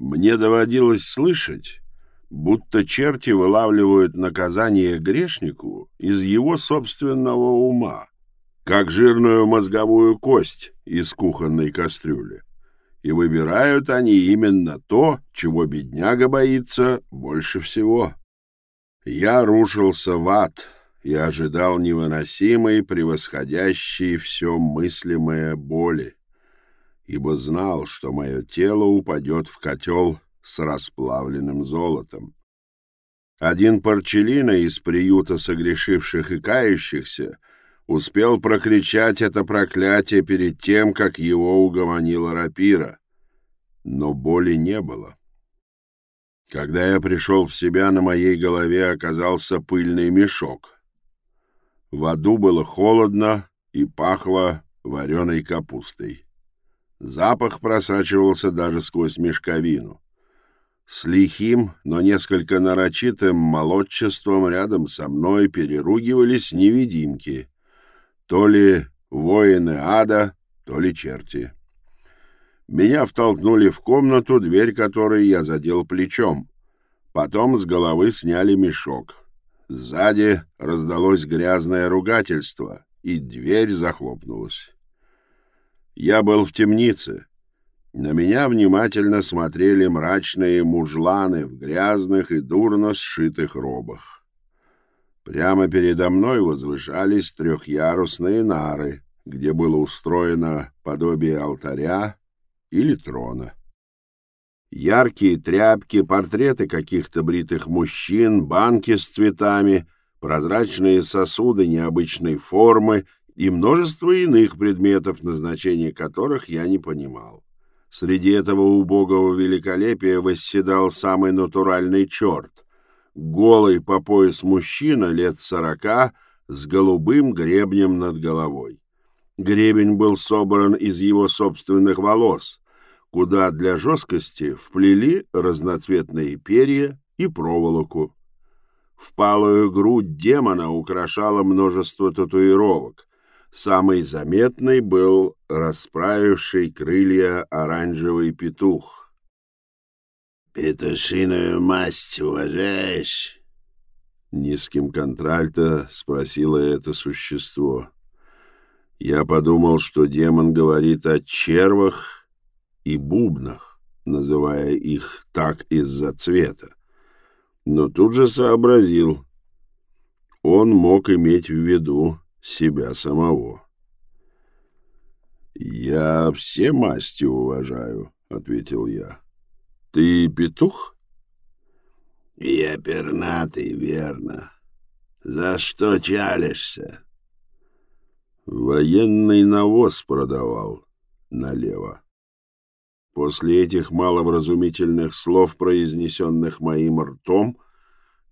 Мне доводилось слышать, будто черти вылавливают наказание грешнику из его собственного ума, как жирную мозговую кость из кухонной кастрюли. И выбирают они именно то, чего бедняга боится больше всего. Я рушился в ад и ожидал невыносимой, превосходящей все мыслимое боли ибо знал, что мое тело упадет в котел с расплавленным золотом. Один Парчелина из приюта согрешивших и кающихся успел прокричать это проклятие перед тем, как его угомонила рапира. Но боли не было. Когда я пришел в себя, на моей голове оказался пыльный мешок. В аду было холодно и пахло вареной капустой. Запах просачивался даже сквозь мешковину. С лихим, но несколько нарочитым молодчеством рядом со мной переругивались невидимки. То ли воины ада, то ли черти. Меня втолкнули в комнату, дверь которой я задел плечом. Потом с головы сняли мешок. Сзади раздалось грязное ругательство, и дверь захлопнулась. Я был в темнице. На меня внимательно смотрели мрачные мужланы в грязных и дурно сшитых робах. Прямо передо мной возвышались трехъярусные нары, где было устроено подобие алтаря или трона. Яркие тряпки, портреты каких-то бритых мужчин, банки с цветами, прозрачные сосуды необычной формы — и множество иных предметов, назначения которых я не понимал. Среди этого убогого великолепия восседал самый натуральный черт. Голый по пояс мужчина лет сорока с голубым гребнем над головой. Гребень был собран из его собственных волос, куда для жесткости вплели разноцветные перья и проволоку. Впалую грудь демона украшало множество татуировок, Самый заметный был расправивший крылья оранжевый петух. «Петушиную масть уважаешь?» Низким контральто спросило это существо. Я подумал, что демон говорит о червах и бубнах, называя их так из-за цвета. Но тут же сообразил. Он мог иметь в виду себя самого. «Я все масти уважаю», — ответил я. «Ты петух?» «Я пернатый, верно. За что чалишься?» «Военный навоз продавал налево». После этих маловразумительных слов, произнесенных моим ртом,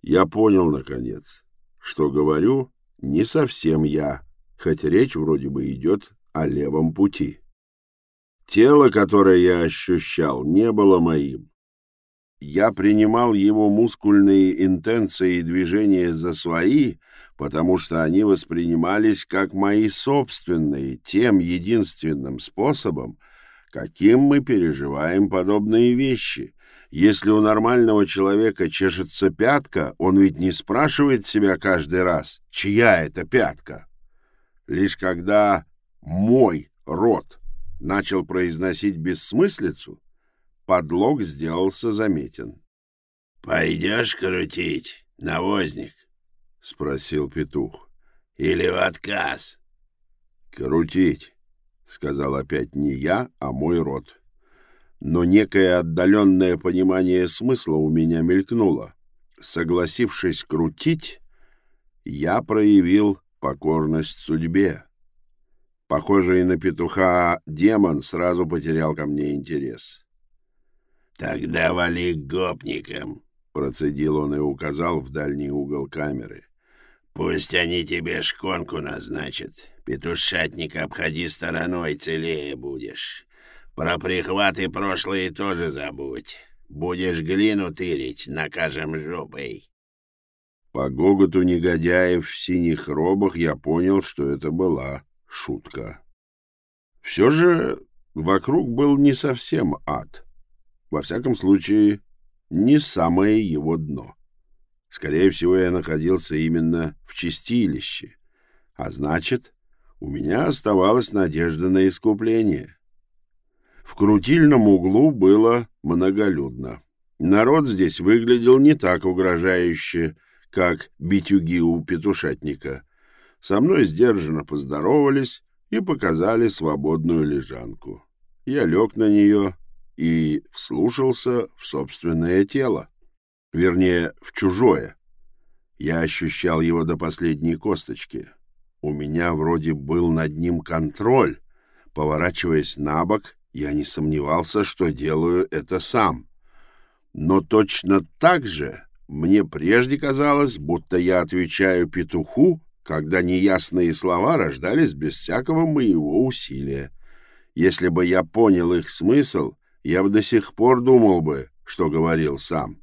я понял, наконец, что говорю не совсем я, хоть речь вроде бы идет о левом пути. Тело, которое я ощущал, не было моим. Я принимал его мускульные интенции и движения за свои, потому что они воспринимались как мои собственные, тем единственным способом, каким мы переживаем подобные вещи, если у нормального человека чешется пятка, он ведь не спрашивает себя каждый раз, чья это пятка. Лишь когда мой рот начал произносить бессмыслицу, подлог сделался заметен. — Пойдешь крутить, навозник? — спросил петух. — Или в отказ? — Крутить, — сказал опять не я, а мой рот но некое отдаленное понимание смысла у меня мелькнуло. Согласившись крутить, я проявил покорность судьбе. Похожий на петуха демон сразу потерял ко мне интерес. «Тогда вали гопникам», — процедил он и указал в дальний угол камеры. «Пусть они тебе шконку назначат. Петушатник обходи стороной, целее будешь». Про прихваты прошлые тоже забудь. Будешь глину тырить, накажем жопой. По гоготу негодяев в синих робах я понял, что это была шутка. Все же вокруг был не совсем ад. Во всяком случае, не самое его дно. Скорее всего, я находился именно в чистилище, а значит, у меня оставалась надежда на искупление. В крутильном углу было многолюдно. Народ здесь выглядел не так угрожающе, как битюги у петушатника. Со мной сдержанно поздоровались и показали свободную лежанку. Я лег на нее и вслушался в собственное тело. Вернее, в чужое. Я ощущал его до последней косточки. У меня вроде был над ним контроль. Поворачиваясь на бок, я не сомневался, что делаю это сам. Но точно так же мне прежде казалось, будто я отвечаю петуху, когда неясные слова рождались без всякого моего усилия. Если бы я понял их смысл, я бы до сих пор думал бы, что говорил сам.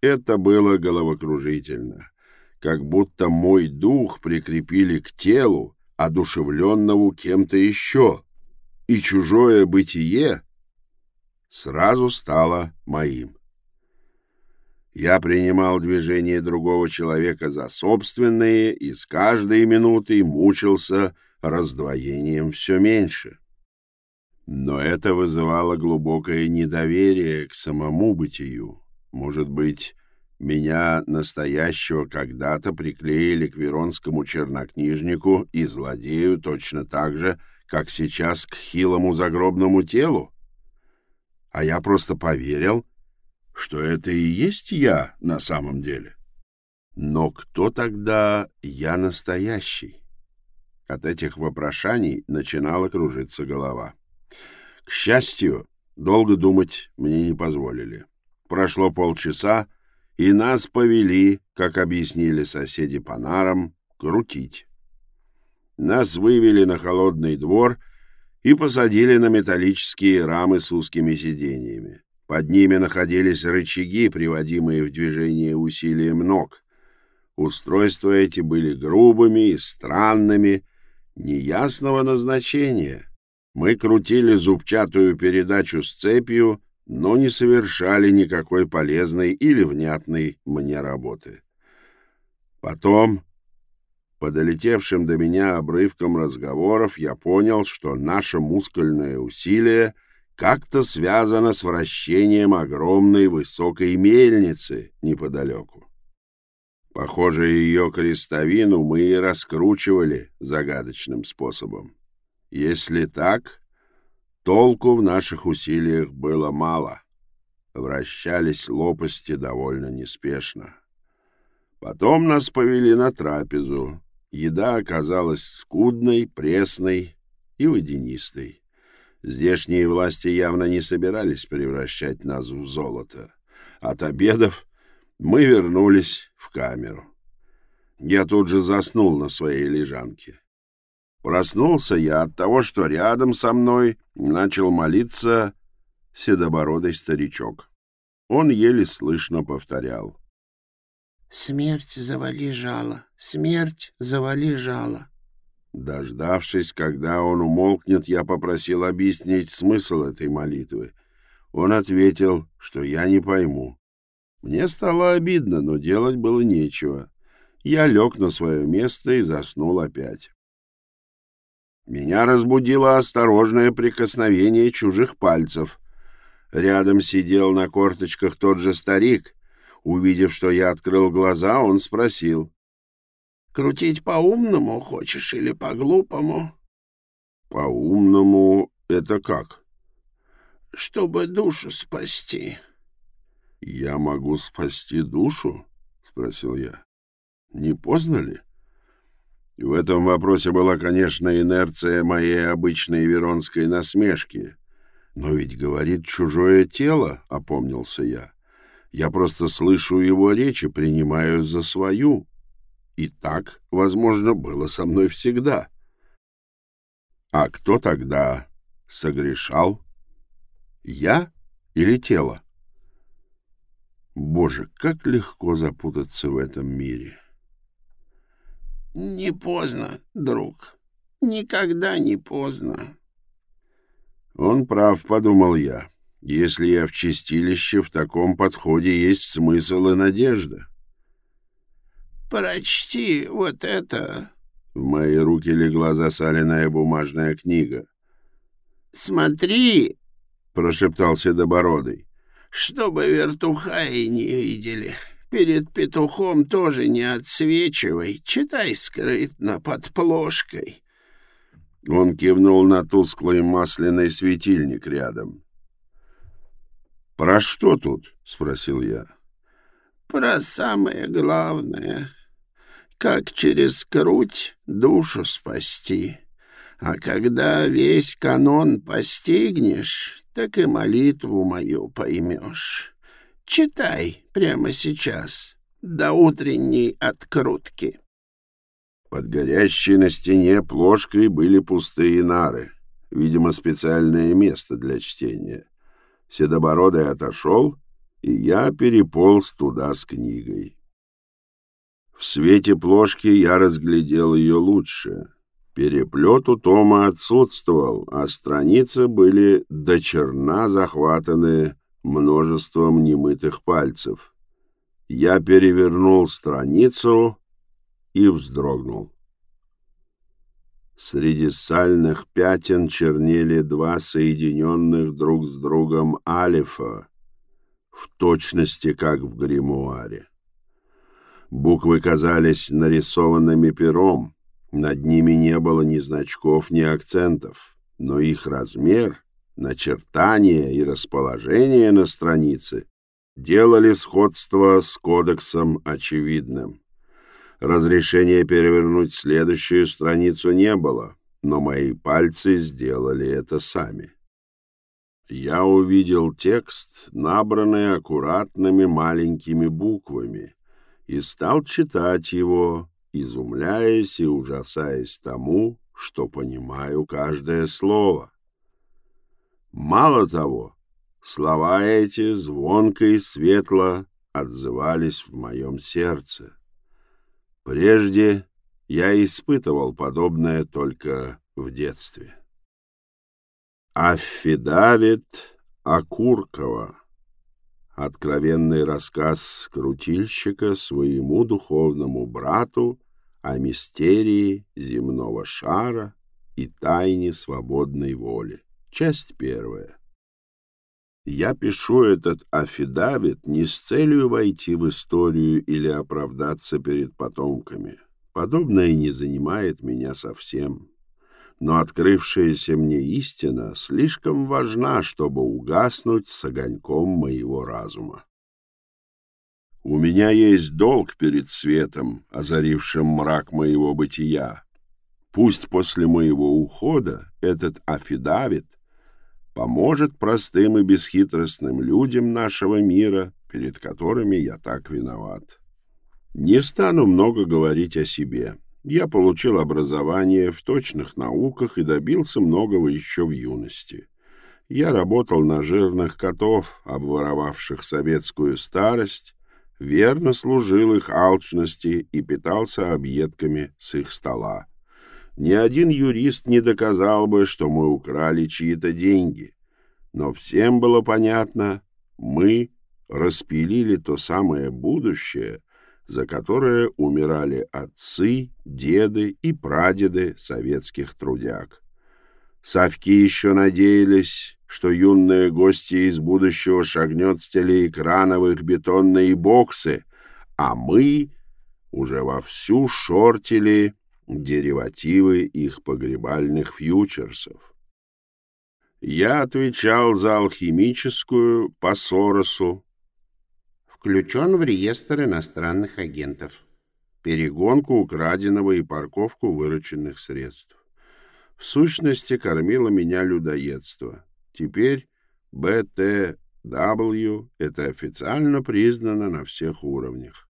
Это было головокружительно, как будто мой дух прикрепили к телу, одушевленному кем-то еще, и чужое бытие сразу стало моим. Я принимал движение другого человека за собственные и с каждой минутой мучился раздвоением все меньше. Но это вызывало глубокое недоверие к самому бытию. Может быть, меня настоящего когда-то приклеили к веронскому чернокнижнику и злодею точно так же, как сейчас к хилому загробному телу? А я просто поверил, что это и есть я на самом деле. Но кто тогда я настоящий? От этих вопрошаний начинала кружиться голова. К счастью, долго думать мне не позволили. Прошло полчаса, и нас повели, как объяснили соседи по нарам, крутить. Нас вывели на холодный двор и посадили на металлические рамы с узкими сиденьями. Под ними находились рычаги, приводимые в движение усилием ног. Устройства эти были грубыми и странными, неясного назначения. Мы крутили зубчатую передачу с цепью, но не совершали никакой полезной или внятной мне работы. Потом, по долетевшим до меня обрывкам разговоров, я понял, что наше мускульное усилие как-то связано с вращением огромной высокой мельницы неподалеку. Похоже, ее крестовину мы и раскручивали загадочным способом. Если так, толку в наших усилиях было мало. Вращались лопасти довольно неспешно. Потом нас повели на трапезу. Еда оказалась скудной, пресной и водянистой. Здешние власти явно не собирались превращать нас в золото. От обедов мы вернулись в камеру. Я тут же заснул на своей лежанке. Проснулся я от того, что рядом со мной начал молиться седобородый старичок. Он еле слышно повторял. «Смерть завали жало, смерть завали жало». Дождавшись, когда он умолкнет, я попросил объяснить смысл этой молитвы. Он ответил, что я не пойму. Мне стало обидно, но делать было нечего. Я лег на свое место и заснул опять. Меня разбудило осторожное прикосновение чужих пальцев. Рядом сидел на корточках тот же старик. Увидев, что я открыл глаза, он спросил. «Крутить по-умному хочешь или по-глупому?» «По-умному это как?» «Чтобы душу спасти». «Я могу спасти душу?» — спросил я. «Не поздно ли?» В этом вопросе была, конечно, инерция моей обычной веронской насмешки. Но ведь говорит чужое тело, — опомнился я. Я просто слышу его речь и принимаю за свою. И так, возможно, было со мной всегда. А кто тогда согрешал? Я или тело? Боже, как легко запутаться в этом мире. — не поздно, друг. Никогда не поздно. Он прав, подумал я. Если я в чистилище, в таком подходе есть смысл и надежда. Прочти вот это. В мои руки легла засаленная бумажная книга. Смотри, прошептал Седобородый. Чтобы вертухаи не видели. Перед петухом тоже не отсвечивай, читай скрытно под плошкой. Он кивнул на тусклый масляный светильник рядом. «Про что тут?» — спросил я. «Про самое главное. Как через круть душу спасти. А когда весь канон постигнешь, так и молитву мою поймешь. Читай прямо сейчас, до утренней открутки». Под горящей на стене плошкой были пустые нары, видимо, специальное место для чтения. Седобородый отошел, и я переполз туда с книгой. В свете плошки я разглядел ее лучше. Переплет у Тома отсутствовал, а страницы были до черна захватаны множеством немытых пальцев. Я перевернул страницу и вздрогнул. Среди сальных пятен чернели два соединенных друг с другом алифа, в точности как в гримуаре. Буквы казались нарисованными пером, над ними не было ни значков, ни акцентов, но их размер, начертание и расположение на странице делали сходство с кодексом очевидным. Разрешения перевернуть следующую страницу не было, но мои пальцы сделали это сами. Я увидел текст, набранный аккуратными маленькими буквами, и стал читать его, изумляясь и ужасаясь тому, что понимаю каждое слово. Мало того, слова эти звонко и светло отзывались в моем сердце. Прежде я испытывал подобное только в детстве. Аффидавит Акуркова. Откровенный рассказ крутильщика своему духовному брату о мистерии земного шара и тайне свободной воли. Часть первая. Я пишу этот афидавит не с целью войти в историю или оправдаться перед потомками. Подобное не занимает меня совсем. Но открывшаяся мне истина слишком важна, чтобы угаснуть с огоньком моего разума. У меня есть долг перед светом, озарившим мрак моего бытия. Пусть после моего ухода этот афидавит поможет простым и бесхитростным людям нашего мира, перед которыми я так виноват. Не стану много говорить о себе. Я получил образование в точных науках и добился многого еще в юности. Я работал на жирных котов, обворовавших советскую старость, верно служил их алчности и питался объедками с их стола. Ни один юрист не доказал бы, что мы украли чьи-то деньги. Но всем было понятно, мы распилили то самое будущее, за которое умирали отцы, деды и прадеды советских трудяг. Совки еще надеялись, что юные гости из будущего шагнет с телеэкрана в их бетонные боксы, а мы уже вовсю шортили деривативы их погребальных фьючерсов. Я отвечал за алхимическую по Соросу. Включен в реестр иностранных агентов. Перегонку украденного и парковку вырученных средств. В сущности, кормило меня людоедство. Теперь БТW — это официально признано на всех уровнях.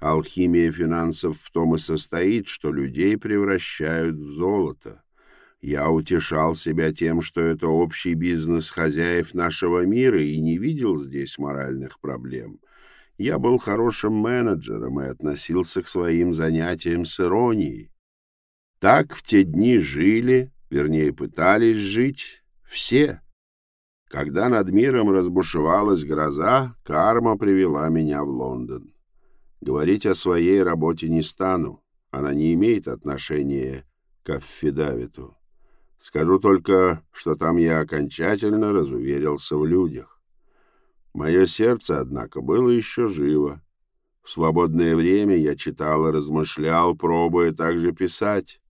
Алхимия финансов в том и состоит, что людей превращают в золото. Я утешал себя тем, что это общий бизнес хозяев нашего мира и не видел здесь моральных проблем. Я был хорошим менеджером и относился к своим занятиям с иронией. Так в те дни жили, вернее, пытались жить все. Когда над миром разбушевалась гроза, карма привела меня в Лондон. Говорить о своей работе не стану, она не имеет отношения к аффидавиту. Скажу только, что там я окончательно разуверился в людях. Мое сердце, однако, было еще живо. В свободное время я читал и размышлял, пробуя также писать.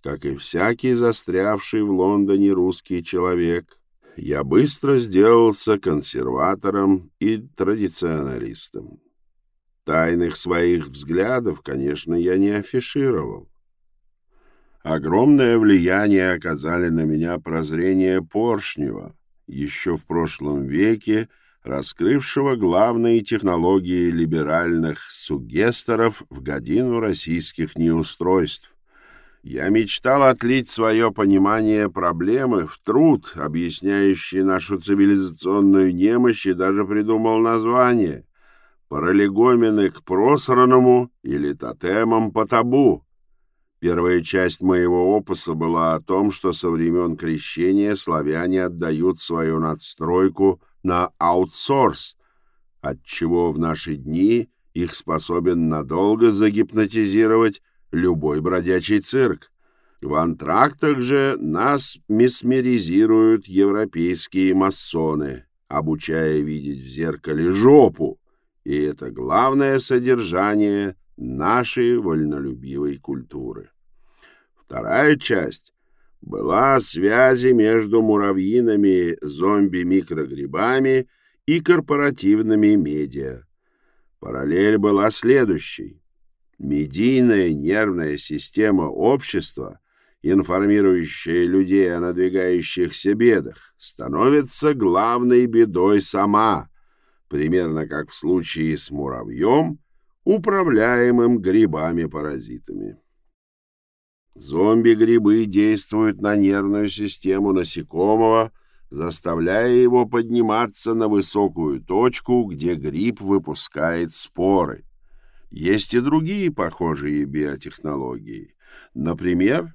Как и всякий застрявший в Лондоне русский человек, я быстро сделался консерватором и традиционалистом. Тайных своих взглядов, конечно, я не афишировал. Огромное влияние оказали на меня прозрения Поршнева, еще в прошлом веке раскрывшего главные технологии либеральных сугесторов в годину российских неустройств. Я мечтал отлить свое понимание проблемы в труд, объясняющий нашу цивилизационную немощь, и даже придумал название «Параллегомены к просранному» или «Тотемам по табу». Первая часть моего опуса была о том, что со времен крещения славяне отдают свою надстройку на аутсорс, отчего в наши дни их способен надолго загипнотизировать любой бродячий цирк. В антрактах же нас месмеризируют европейские масоны, обучая видеть в зеркале жопу, и это главное содержание нашей вольнолюбивой культуры. Вторая часть была связи между муравьиными зомби-микрогрибами и корпоративными медиа. Параллель была следующей. Медийная нервная система общества, информирующая людей о надвигающихся бедах, становится главной бедой сама, примерно как в случае с муравьем – управляемым грибами-паразитами. Зомби-грибы действуют на нервную систему насекомого, заставляя его подниматься на высокую точку, где гриб выпускает споры. Есть и другие похожие биотехнологии. Например,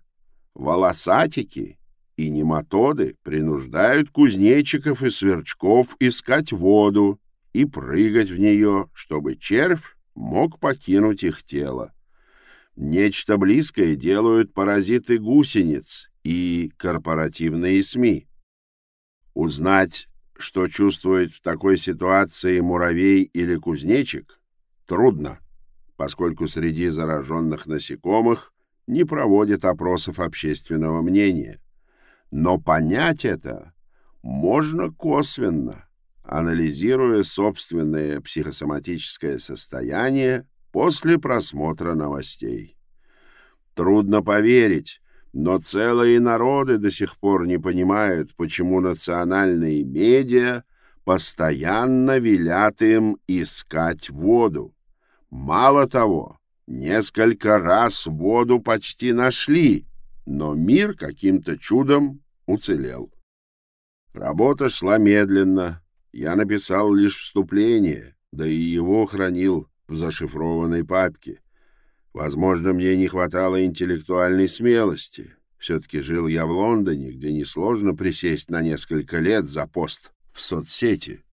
волосатики и нематоды принуждают кузнечиков и сверчков искать воду и прыгать в нее, чтобы червь мог покинуть их тело. Нечто близкое делают паразиты гусениц и корпоративные СМИ. Узнать, что чувствует в такой ситуации муравей или кузнечик, трудно, поскольку среди зараженных насекомых не проводят опросов общественного мнения. Но понять это можно косвенно, анализируя собственное психосоматическое состояние после просмотра новостей. Трудно поверить, но целые народы до сих пор не понимают, почему национальные медиа постоянно велят им искать воду. Мало того, несколько раз воду почти нашли, но мир каким-то чудом уцелел. Работа шла медленно, я написал лишь вступление, да и его хранил в зашифрованной папке. Возможно, мне не хватало интеллектуальной смелости. Все-таки жил я в Лондоне, где несложно присесть на несколько лет за пост в соцсети.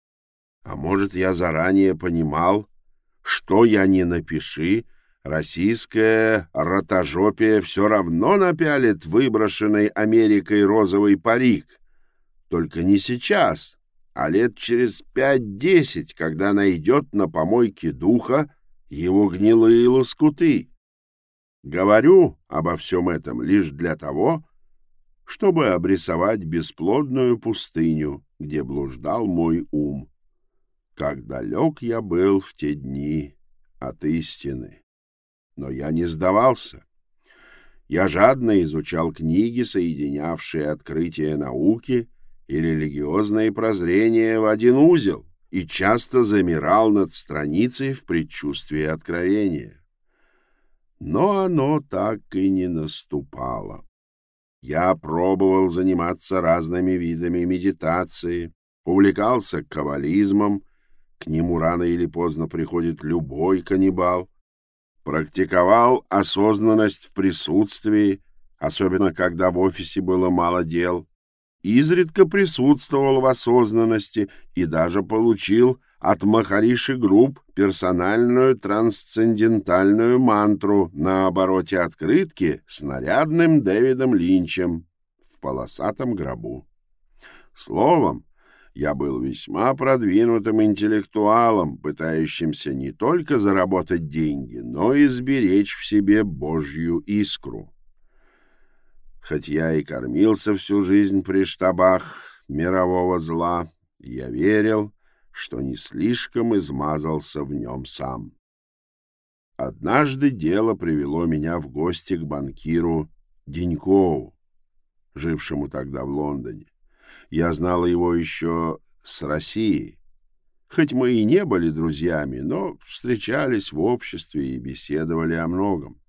А может, я заранее понимал, что я не напиши, российская ротожопия все равно напялит выброшенный Америкой розовый парик. Только не сейчас, а лет через пять-десять, когда найдет на помойке духа его гнилые лоскуты. Говорю обо всем этом лишь для того, чтобы обрисовать бесплодную пустыню, где блуждал мой ум. Как далек я был в те дни от истины. Но я не сдавался. Я жадно изучал книги, соединявшие открытия науки — и религиозные прозрения в один узел и часто замирал над страницей в предчувствии откровения. Но оно так и не наступало. Я пробовал заниматься разными видами медитации, увлекался каббализмом, к нему рано или поздно приходит любой каннибал, практиковал осознанность в присутствии, особенно когда в офисе было мало дел, изредка присутствовал в осознанности и даже получил от Maharishi Group персональную трансцендентальную мантру на обороте открытки с нарядным Дэвидом Линчем в полосатом гробу. Словом, я был весьма продвинутым интеллектуалом, пытающимся не только заработать деньги, но и сберечь в себе Божью искру. Хоть я и кормился всю жизнь при штабах мирового зла, я верил, что не слишком измазался в нем сам. Однажды дело привело меня в гости к банкиру Денькову, жившему тогда в Лондоне. Я знала его еще с России. Хоть мы и не были друзьями, но встречались в обществе и беседовали о многом.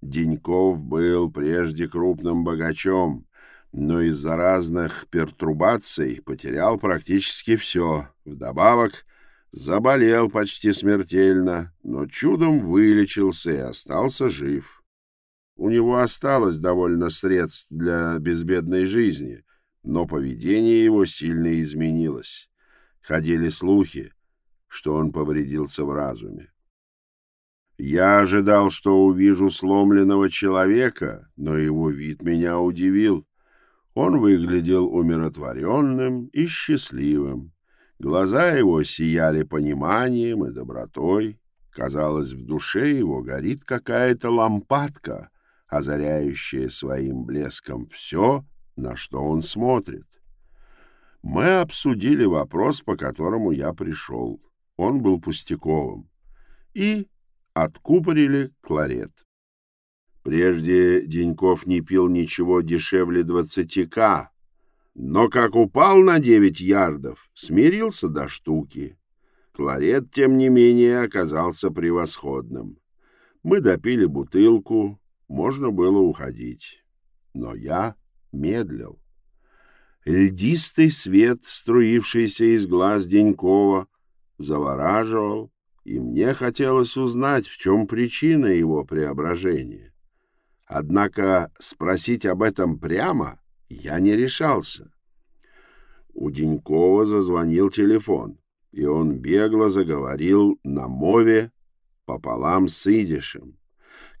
Деньков был прежде крупным богачом, но из-за разных пертурбаций потерял практически все. Вдобавок заболел почти смертельно, но чудом вылечился и остался жив. У него осталось довольно средств для безбедной жизни, но поведение его сильно изменилось. Ходили слухи, что он повредился в разуме. Я ожидал, что увижу сломленного человека, но его вид меня удивил. Он выглядел умиротворенным и счастливым. Глаза его сияли пониманием и добротой. Казалось, в душе его горит какая-то лампадка, озаряющая своим блеском все, на что он смотрит. Мы обсудили вопрос, по которому я пришел. Он был пустяковым. И откупорили кларет. Прежде Деньков не пил ничего дешевле двадцати к, но как упал на девять ярдов, смирился до штуки. Кларет, тем не менее, оказался превосходным. Мы допили бутылку, можно было уходить. Но я медлил. Льдистый свет, струившийся из глаз Денькова, завораживал, и мне хотелось узнать, в чем причина его преображения. Однако спросить об этом прямо я не решался. У Денькова зазвонил телефон, и он бегло заговорил на мове пополам с идишем.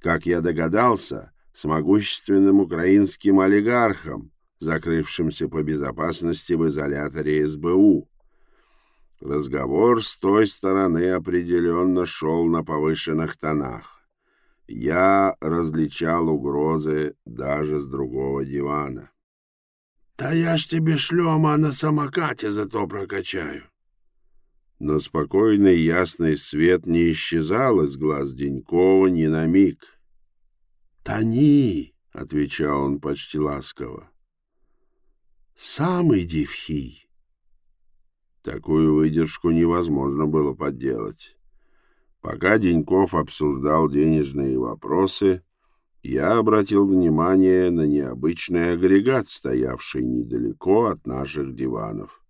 Как я догадался, с могущественным украинским олигархом, закрывшимся по безопасности в изоляторе СБУ. Разговор с той стороны определенно шел на повышенных тонах. Я различал угрозы даже с другого дивана. — Да я ж тебе шлема на самокате зато прокачаю. Но спокойный ясный свет не исчезал из глаз Денькова ни на миг. — Тони, — отвечал он почти ласково, — сам иди в хий. Такую выдержку невозможно было подделать. Пока Деньков обсуждал денежные вопросы, я обратил внимание на необычный агрегат, стоявший недалеко от наших диванов.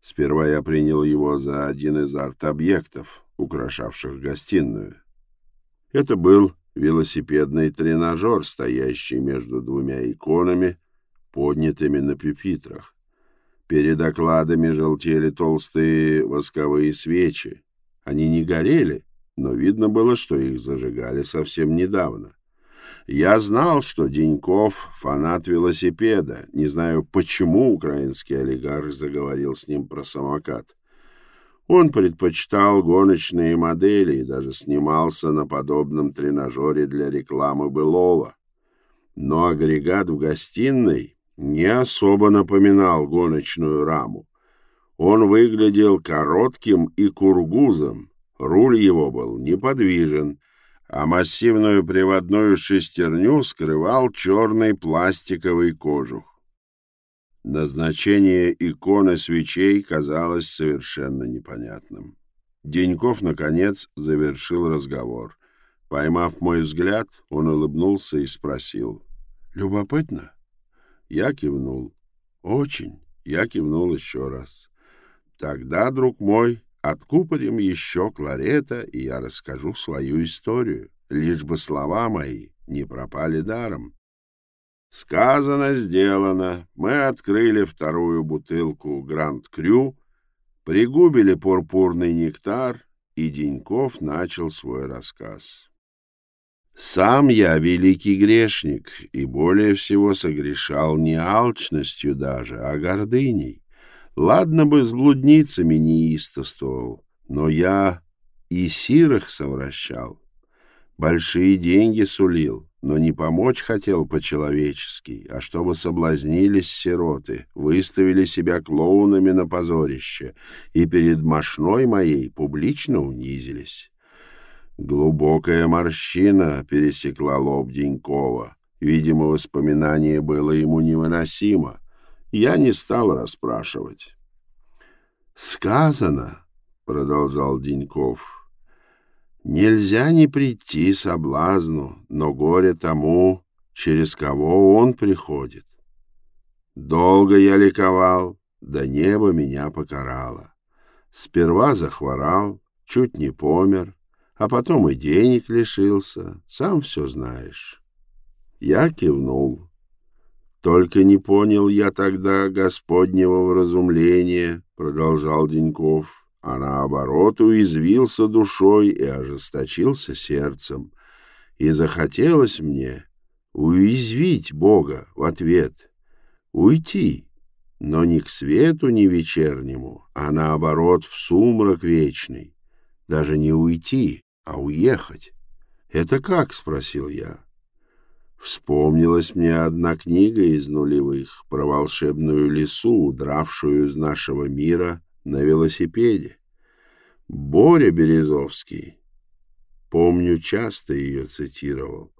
Сперва я принял его за один из арт-объектов, украшавших гостиную. Это был велосипедный тренажер, стоящий между двумя иконами, поднятыми на пюпитрах. Перед окладами желтели толстые восковые свечи. Они не горели, но видно было, что их зажигали совсем недавно. Я знал, что Деньков — фанат велосипеда. Не знаю, почему украинский олигарх заговорил с ним про самокат. Он предпочитал гоночные модели и даже снимался на подобном тренажере для рекламы былого. Но агрегат в гостиной не особо напоминал гоночную раму. Он выглядел коротким и кургузом, руль его был неподвижен, а массивную приводную шестерню скрывал черный пластиковый кожух. Назначение иконы свечей казалось совершенно непонятным. Деньков, наконец, завершил разговор. Поймав мой взгляд, он улыбнулся и спросил. «Любопытно?» Я кивнул. Очень. Я кивнул еще раз. Тогда, друг мой, откупорим еще кларета, и я расскажу свою историю, лишь бы слова мои не пропали даром. Сказано, сделано. Мы открыли вторую бутылку Гранд Крю, пригубили пурпурный нектар, и Деньков начал свой рассказ. Сам я великий грешник, и более всего согрешал не алчностью даже, а гордыней. Ладно бы с блудницами неистовствовал, но я и сирых совращал. Большие деньги сулил, но не помочь хотел по-человечески, а чтобы соблазнились сироты, выставили себя клоунами на позорище и перед мошной моей публично унизились. Глубокая морщина пересекла лоб Денькова. Видимо, воспоминание было ему невыносимо. Я не стал расспрашивать. «Сказано», — продолжал Деньков, — «нельзя не прийти соблазну, но горе тому, через кого он приходит. Долго я ликовал, да небо меня покарало. Сперва захворал, чуть не помер, а потом и денег лишился, сам все знаешь. Я кивнул. Только не понял я тогда Господнего вразумления, продолжал Деньков, а наоборот уязвился душой и ожесточился сердцем. И захотелось мне уязвить Бога в ответ, уйти, но не к свету не вечернему, а наоборот в сумрак вечный, даже не уйти, а уехать. Это как? спросил я. Вспомнилась мне одна книга из нулевых про волшебную лису, дравшую из нашего мира на велосипеде. Боря Березовский. Помню, часто ее цитировал.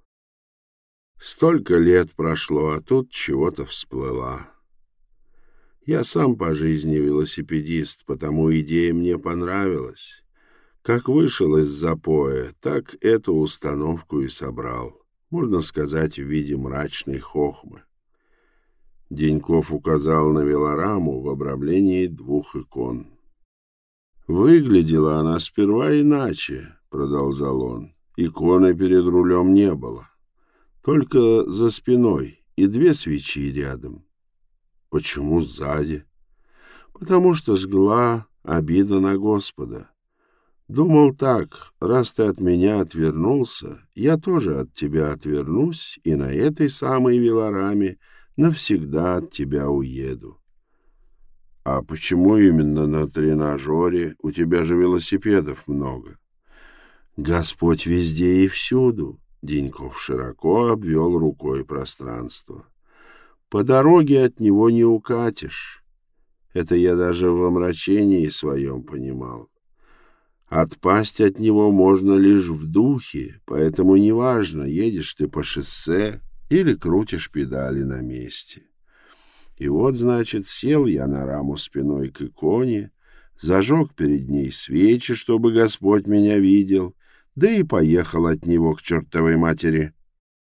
Столько лет прошло, а тут чего-то всплыла. Я сам по жизни велосипедист, потому идея мне понравилась. Как вышел из запоя, так эту установку и собрал. Можно сказать, в виде мрачной хохмы. Деньков указал на велораму в обрамлении двух икон. «Выглядела она сперва иначе», — продолжал он. «Иконы перед рулем не было. Только за спиной и две свечи рядом». «Почему сзади?» «Потому что жгла обида на Господа. Думал так, раз ты от меня отвернулся, я тоже от тебя отвернусь и на этой самой велораме навсегда от тебя уеду. А почему именно на тренажере? У тебя же велосипедов много. Господь везде и всюду. Деньков широко обвел рукой пространство. По дороге от него не укатишь. Это я даже в омрачении своем понимал. Отпасть от него можно лишь в духе, поэтому неважно, едешь ты по шоссе или крутишь педали на месте. И вот, значит, сел я на раму спиной к иконе, зажег перед ней свечи, чтобы Господь меня видел, да и поехал от него к чертовой матери.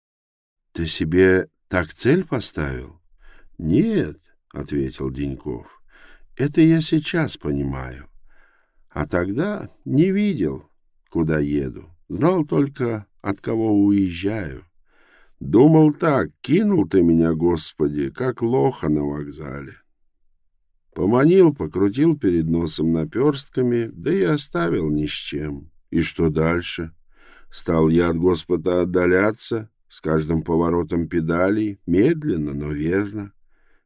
— Ты себе так цель поставил? — Нет, — ответил Деньков, — это я сейчас понимаю. А тогда не видел, куда еду. Знал только, от кого уезжаю. Думал так, кинул ты меня, Господи, как лоха на вокзале. Поманил, покрутил перед носом наперстками, да и оставил ни с чем. И что дальше? Стал я от Господа отдаляться, с каждым поворотом педалей, медленно, но верно.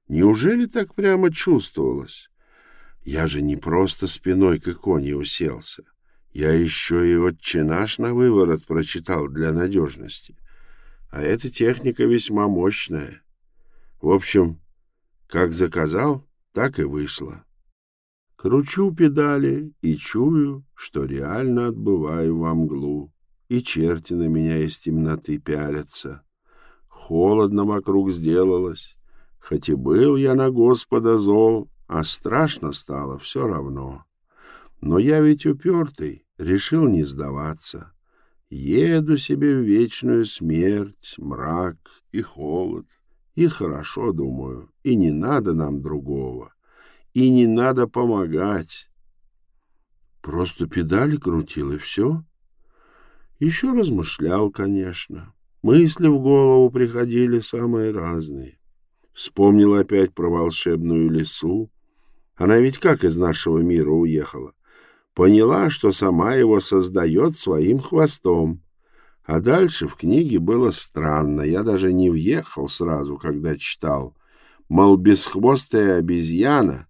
Неужели так прямо чувствовалось? Я же не просто спиной к иконе уселся. Я еще и «Отче наш» на выворот прочитал для надежности. А эта техника весьма мощная. В общем, как заказал, так и вышло. Кручу педали и чую, что реально отбываю во мглу, и черти на меня из темноты пялятся. Холодно вокруг сделалось, хоть и был я на Господа зол, а страшно стало все равно. Но я ведь упертый, решил не сдаваться. Еду себе в вечную смерть, мрак и холод. И хорошо, думаю, и не надо нам другого. И не надо помогать. Просто педали крутил, и все. Еще размышлял, конечно. Мысли в голову приходили самые разные. Вспомнил опять про волшебную лесу. Она ведь как из нашего мира уехала? Поняла, что сама его создает своим хвостом. А дальше в книге было странно. Я даже не въехал сразу, когда читал. Мол, бесхвостая обезьяна,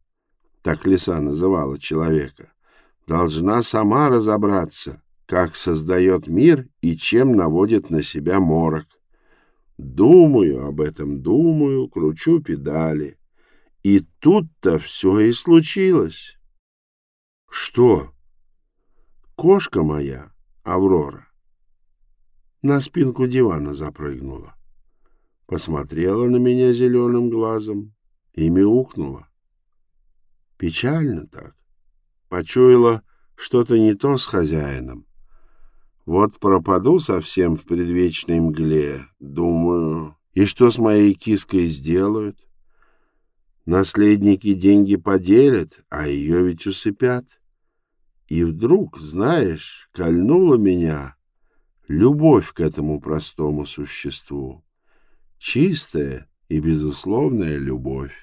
так лиса называла человека, должна сама разобраться, как создает мир и чем наводит на себя морок. Думаю об этом, думаю, кручу педали. И тут-то все и случилось. Что? Кошка моя, Аврора, на спинку дивана запрыгнула. Посмотрела на меня зеленым глазом и мяукнула. Печально так. Почуяла что-то не то с хозяином. Вот пропаду совсем в предвечной мгле, думаю, и что с моей киской сделают? Наследники деньги поделят, а ее ведь усыпят. И вдруг, знаешь, кольнула меня любовь к этому простому существу. Чистая и безусловная любовь.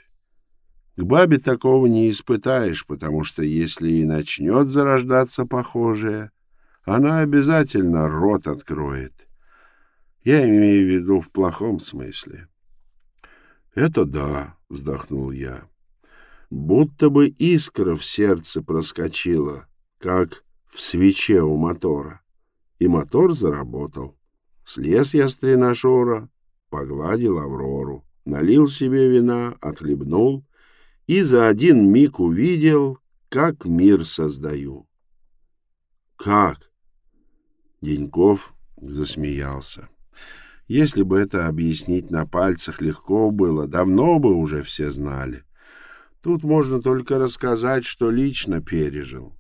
К бабе такого не испытаешь, потому что если и начнет зарождаться похожее, она обязательно рот откроет. Я имею в виду в плохом смысле. Это да, вздохнул я. Будто бы искра в сердце проскочила, как в свече у мотора. И мотор заработал. Слез я с тренажера, погладил Аврору, налил себе вина, отхлебнул и за один миг увидел, как мир создаю. Как? Деньков засмеялся. Если бы это объяснить на пальцах легко было, давно бы уже все знали. Тут можно только рассказать, что лично пережил.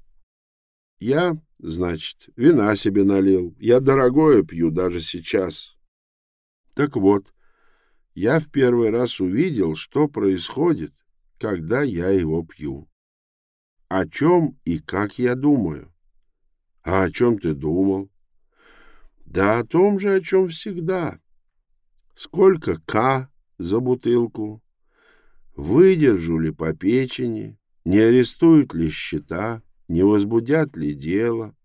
Я, значит, вина себе налил. Я дорогое пью даже сейчас. Так вот, я в первый раз увидел, что происходит, когда я его пью. О чем и как я думаю. А о чем ты думал? Да о том же, о чем всегда. Сколько К за бутылку? Выдержу ли по печени? Не арестуют ли счета? Не возбудят ли дело?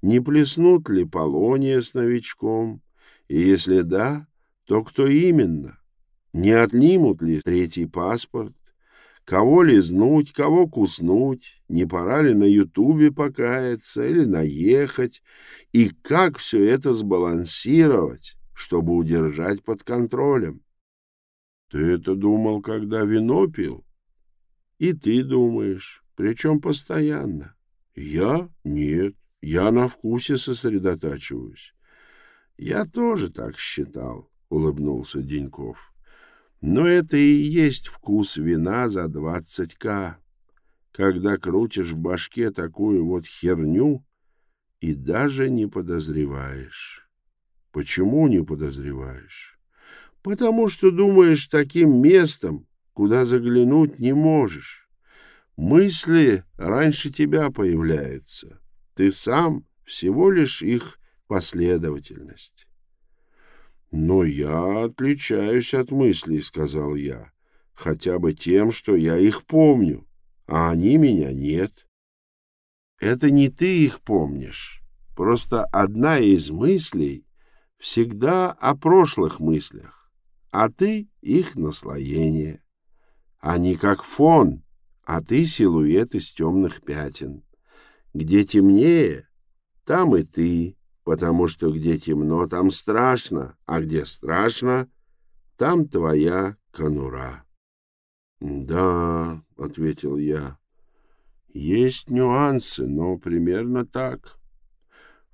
Не плеснут ли полония с новичком? И если да, то кто именно? Не отнимут ли третий паспорт? Кого лизнуть, кого куснуть, не пора ли на Ютубе покаяться или наехать, и как все это сбалансировать, чтобы удержать под контролем. Ты это думал, когда вино пил? И ты думаешь, причем постоянно. Я? Нет, я на вкусе сосредотачиваюсь. Я тоже так считал, улыбнулся Деньков. Но это и есть вкус вина за двадцать к когда крутишь в башке такую вот херню и даже не подозреваешь. Почему не подозреваешь? Потому что думаешь таким местом, куда заглянуть не можешь. Мысли раньше тебя появляются. Ты сам всего лишь их последовательность. «Но я отличаюсь от мыслей», — сказал я, — «хотя бы тем, что я их помню, а они меня нет». «Это не ты их помнишь, просто одна из мыслей всегда о прошлых мыслях, а ты их наслоение. Они как фон, а ты силуэт из темных пятен. Где темнее, там и ты, потому что где темно, там страшно, а где страшно, там твоя конура. — Да, — ответил я, — есть нюансы, но примерно так.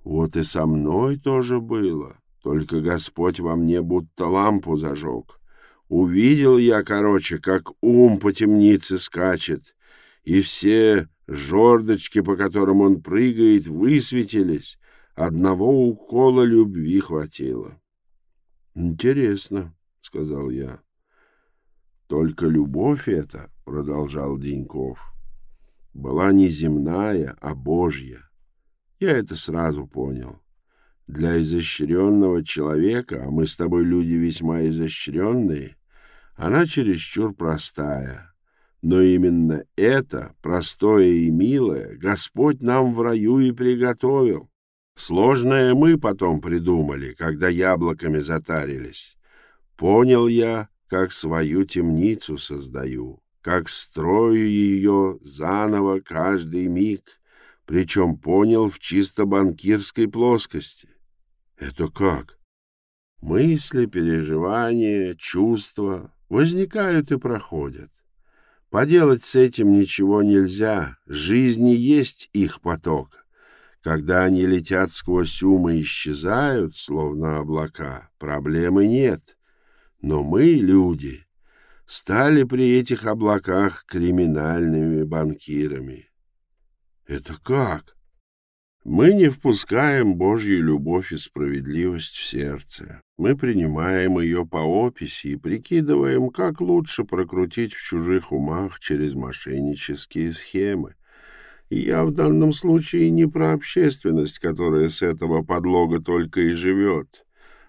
Вот и со мной тоже было, только Господь во мне будто лампу зажег. Увидел я, короче, как ум по темнице скачет, и все жердочки, по которым он прыгает, высветились, Одного укола любви хватило. Интересно, сказал я. Только любовь эта, продолжал Деньков, была не земная, а божья. Я это сразу понял. Для изощренного человека, а мы с тобой люди весьма изощренные, она чересчур простая. Но именно это, простое и милое, Господь нам в раю и приготовил. Сложное мы потом придумали, когда яблоками затарились. Понял я, как свою темницу создаю, как строю ее заново каждый миг, причем понял в чисто банкирской плоскости. Это как? Мысли, переживания, чувства возникают и проходят. Поделать с этим ничего нельзя, жизни есть их поток. Когда они летят сквозь ум и исчезают, словно облака, проблемы нет. Но мы, люди, стали при этих облаках криминальными банкирами. Это как? Мы не впускаем Божью любовь и справедливость в сердце. Мы принимаем ее по описи и прикидываем, как лучше прокрутить в чужих умах через мошеннические схемы. Я в данном случае не про общественность, которая с этого подлога только и живет,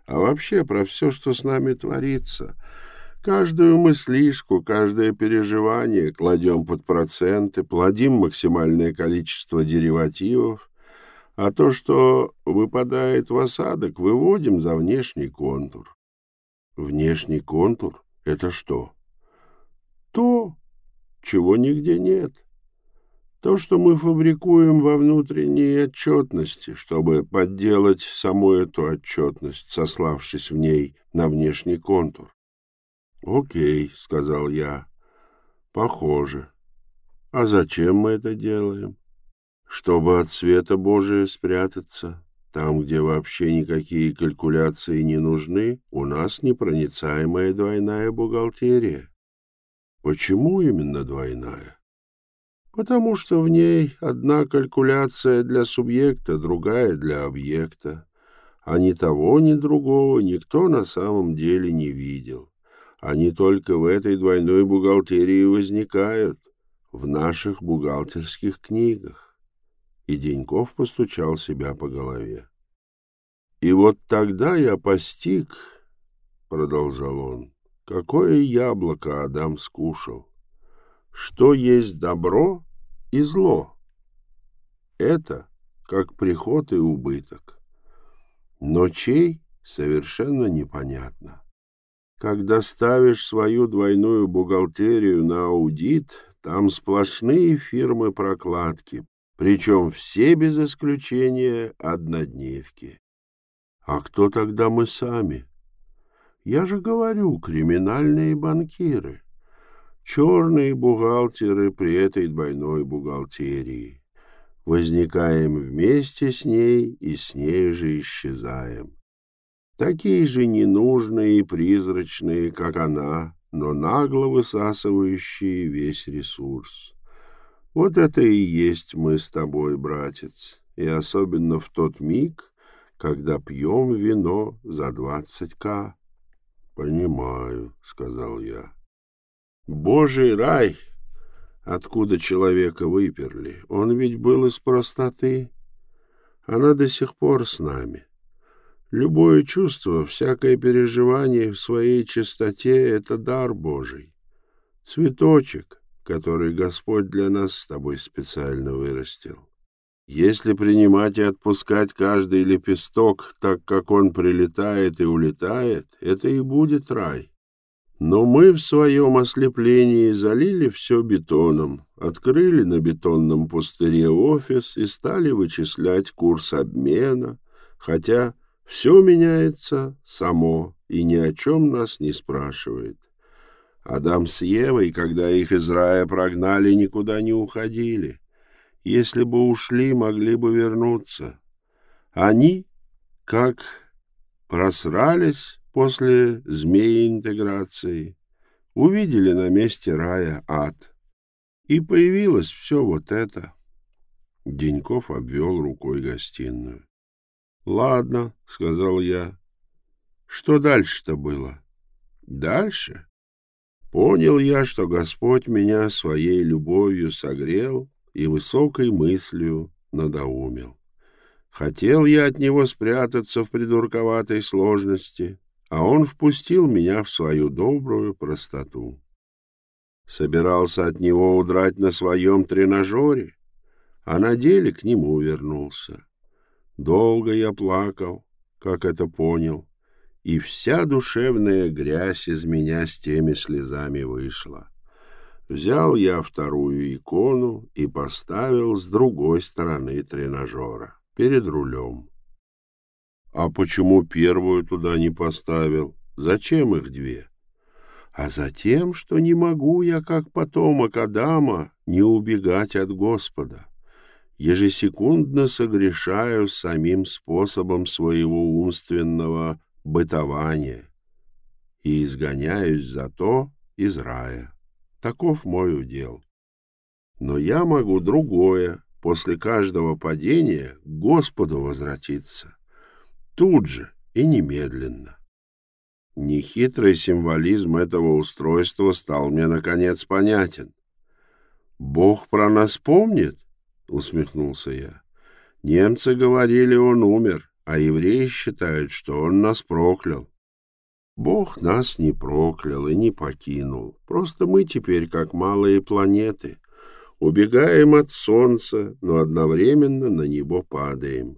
а вообще про все, что с нами творится. Каждую мыслишку, каждое переживание кладем под проценты, плодим максимальное количество деривативов, а то, что выпадает в осадок, выводим за внешний контур. Внешний контур — это что? То, чего нигде нет. То, что мы фабрикуем во внутренней отчетности, чтобы подделать саму эту отчетность, сославшись в ней на внешний контур. «Окей», — сказал я, — «похоже. А зачем мы это делаем? Чтобы от света Божия спрятаться. Там, где вообще никакие калькуляции не нужны, у нас непроницаемая двойная бухгалтерия. Почему именно двойная? Потому что в ней одна калькуляция для субъекта, другая для объекта, а ни того, ни другого никто на самом деле не видел. Они только в этой двойной бухгалтерии возникают, в наших бухгалтерских книгах. И Деньков постучал себя по голове. И вот тогда я постиг, — продолжал он, — какое яблоко Адам скушал. Что есть добро и зло? Это как приход и убыток. Но чей совершенно непонятно. Когда ставишь свою двойную бухгалтерию на аудит, там сплошные фирмы-прокладки, причем все без исключения однодневки. А кто тогда мы сами? Я же говорю, криминальные банкиры черные бухгалтеры при этой двойной бухгалтерии. Возникаем вместе с ней и с ней же исчезаем. Такие же ненужные и призрачные, как она, но нагло высасывающие весь ресурс. Вот это и есть мы с тобой, братец, и особенно в тот миг, когда пьем вино за двадцать к. — Понимаю, — сказал я. Божий рай, откуда человека выперли, он ведь был из простоты. Она до сих пор с нами. Любое чувство, всякое переживание в своей чистоте — это дар Божий. Цветочек, который Господь для нас с тобой специально вырастил. Если принимать и отпускать каждый лепесток так, как он прилетает и улетает, это и будет рай. Но мы в своем ослеплении залили все бетоном, открыли на бетонном пустыре офис и стали вычислять курс обмена, хотя все меняется само и ни о чем нас не спрашивает. Адам с Евой, когда их из рая прогнали, никуда не уходили. Если бы ушли, могли бы вернуться. Они, как просрались после змеи-интеграции, увидели на месте рая ад. И появилось все вот это. Деньков обвел рукой гостиную. — Ладно, — сказал я. — Что дальше-то было? — Дальше? Понял я, что Господь меня своей любовью согрел и высокой мыслью надоумил. Хотел я от него спрятаться в придурковатой сложности, а он впустил меня в свою добрую простоту. Собирался от него удрать на своем тренажере, а на деле к нему вернулся. Долго я плакал, как это понял, и вся душевная грязь из меня с теми слезами вышла. Взял я вторую икону и поставил с другой стороны тренажера, перед рулем. А почему первую туда не поставил? Зачем их две? А затем, что не могу я, как потомок Адама, не убегать от Господа ежесекундно согрешаю самим способом своего умственного бытования и изгоняюсь за то из рая. Таков мой удел. Но я могу другое, после каждого падения к Господу возвратиться. Тут же и немедленно. Нехитрый символизм этого устройства стал мне, наконец, понятен. Бог про нас помнит? — усмехнулся я. «Немцы говорили, он умер, а евреи считают, что он нас проклял. Бог нас не проклял и не покинул. Просто мы теперь как малые планеты. Убегаем от Солнца, но одновременно на него падаем.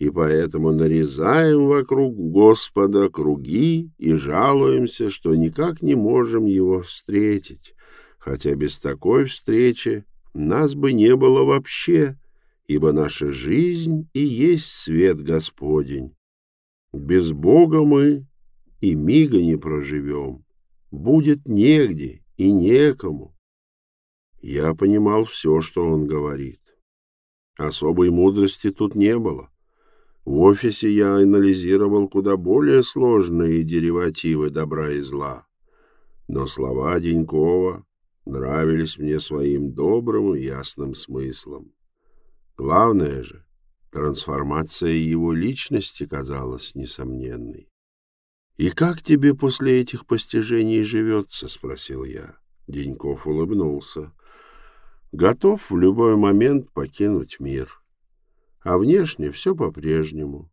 И поэтому нарезаем вокруг Господа круги и жалуемся, что никак не можем его встретить. Хотя без такой встречи нас бы не было вообще, ибо наша жизнь и есть свет Господень. Без Бога мы и мига не проживем, будет негде и некому. Я понимал все, что он говорит. Особой мудрости тут не было. В офисе я анализировал куда более сложные деривативы добра и зла. Но слова Денькова нравились мне своим добрым и ясным смыслом. Главное же, трансформация его личности казалась несомненной. «И как тебе после этих постижений живется?» — спросил я. Деньков улыбнулся. «Готов в любой момент покинуть мир. А внешне все по-прежнему.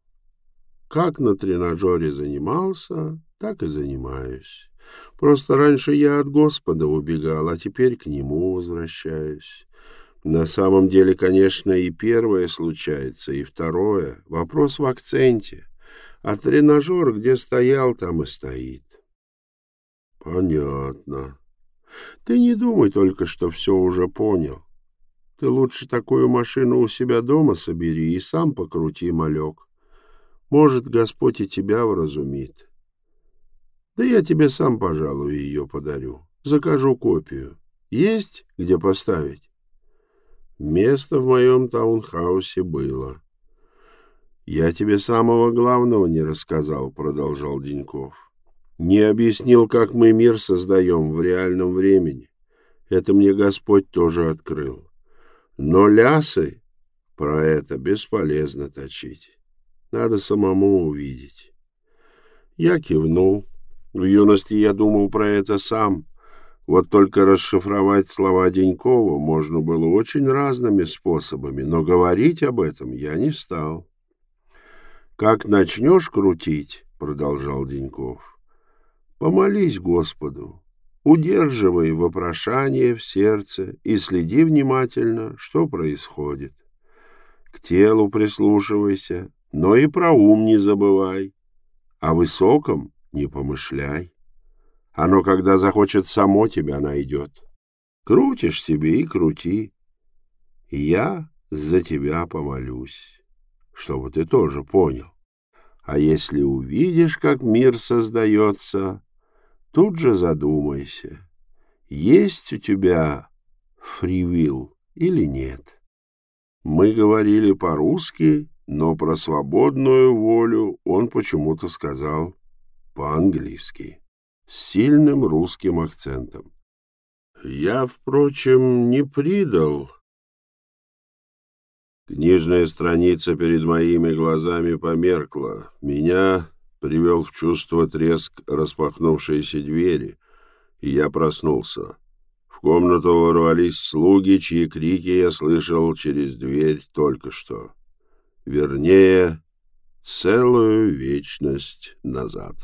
Как на тренажере занимался, так и занимаюсь. Просто раньше я от Господа убегал, а теперь к Нему возвращаюсь. На самом деле, конечно, и первое случается, и второе. Вопрос в акценте. А тренажер, где стоял, там и стоит. Понятно. Ты не думай только, что все уже понял. Ты лучше такую машину у себя дома собери и сам покрути, малек. Может, Господь и тебя вразумит. Да я тебе сам, пожалуй, ее подарю. Закажу копию. Есть где поставить? Место в моем таунхаусе было. Я тебе самого главного не рассказал, продолжал Деньков. Не объяснил, как мы мир создаем в реальном времени. Это мне Господь тоже открыл. Но лясы про это бесполезно точить. Надо самому увидеть. Я кивнул в юности я думал про это сам. Вот только расшифровать слова Денькова можно было очень разными способами, но говорить об этом я не стал. «Как начнешь крутить, — продолжал Деньков, — помолись Господу, удерживай вопрошание в сердце и следи внимательно, что происходит. К телу прислушивайся, но и про ум не забывай. О высоком не помышляй. Оно, когда захочет, само тебя найдет. Крутишь себе и крути. Я за тебя помолюсь, чтобы ты тоже понял. А если увидишь, как мир создается, тут же задумайся, есть у тебя фривил или нет. Мы говорили по-русски, но про свободную волю он почему-то сказал по-английски, с сильным русским акцентом. Я, впрочем, не придал. Книжная страница перед моими глазами померкла. Меня привел в чувство треск распахнувшейся двери, и я проснулся. В комнату ворвались слуги, чьи крики я слышал через дверь только что. вернее, целую вечность назад.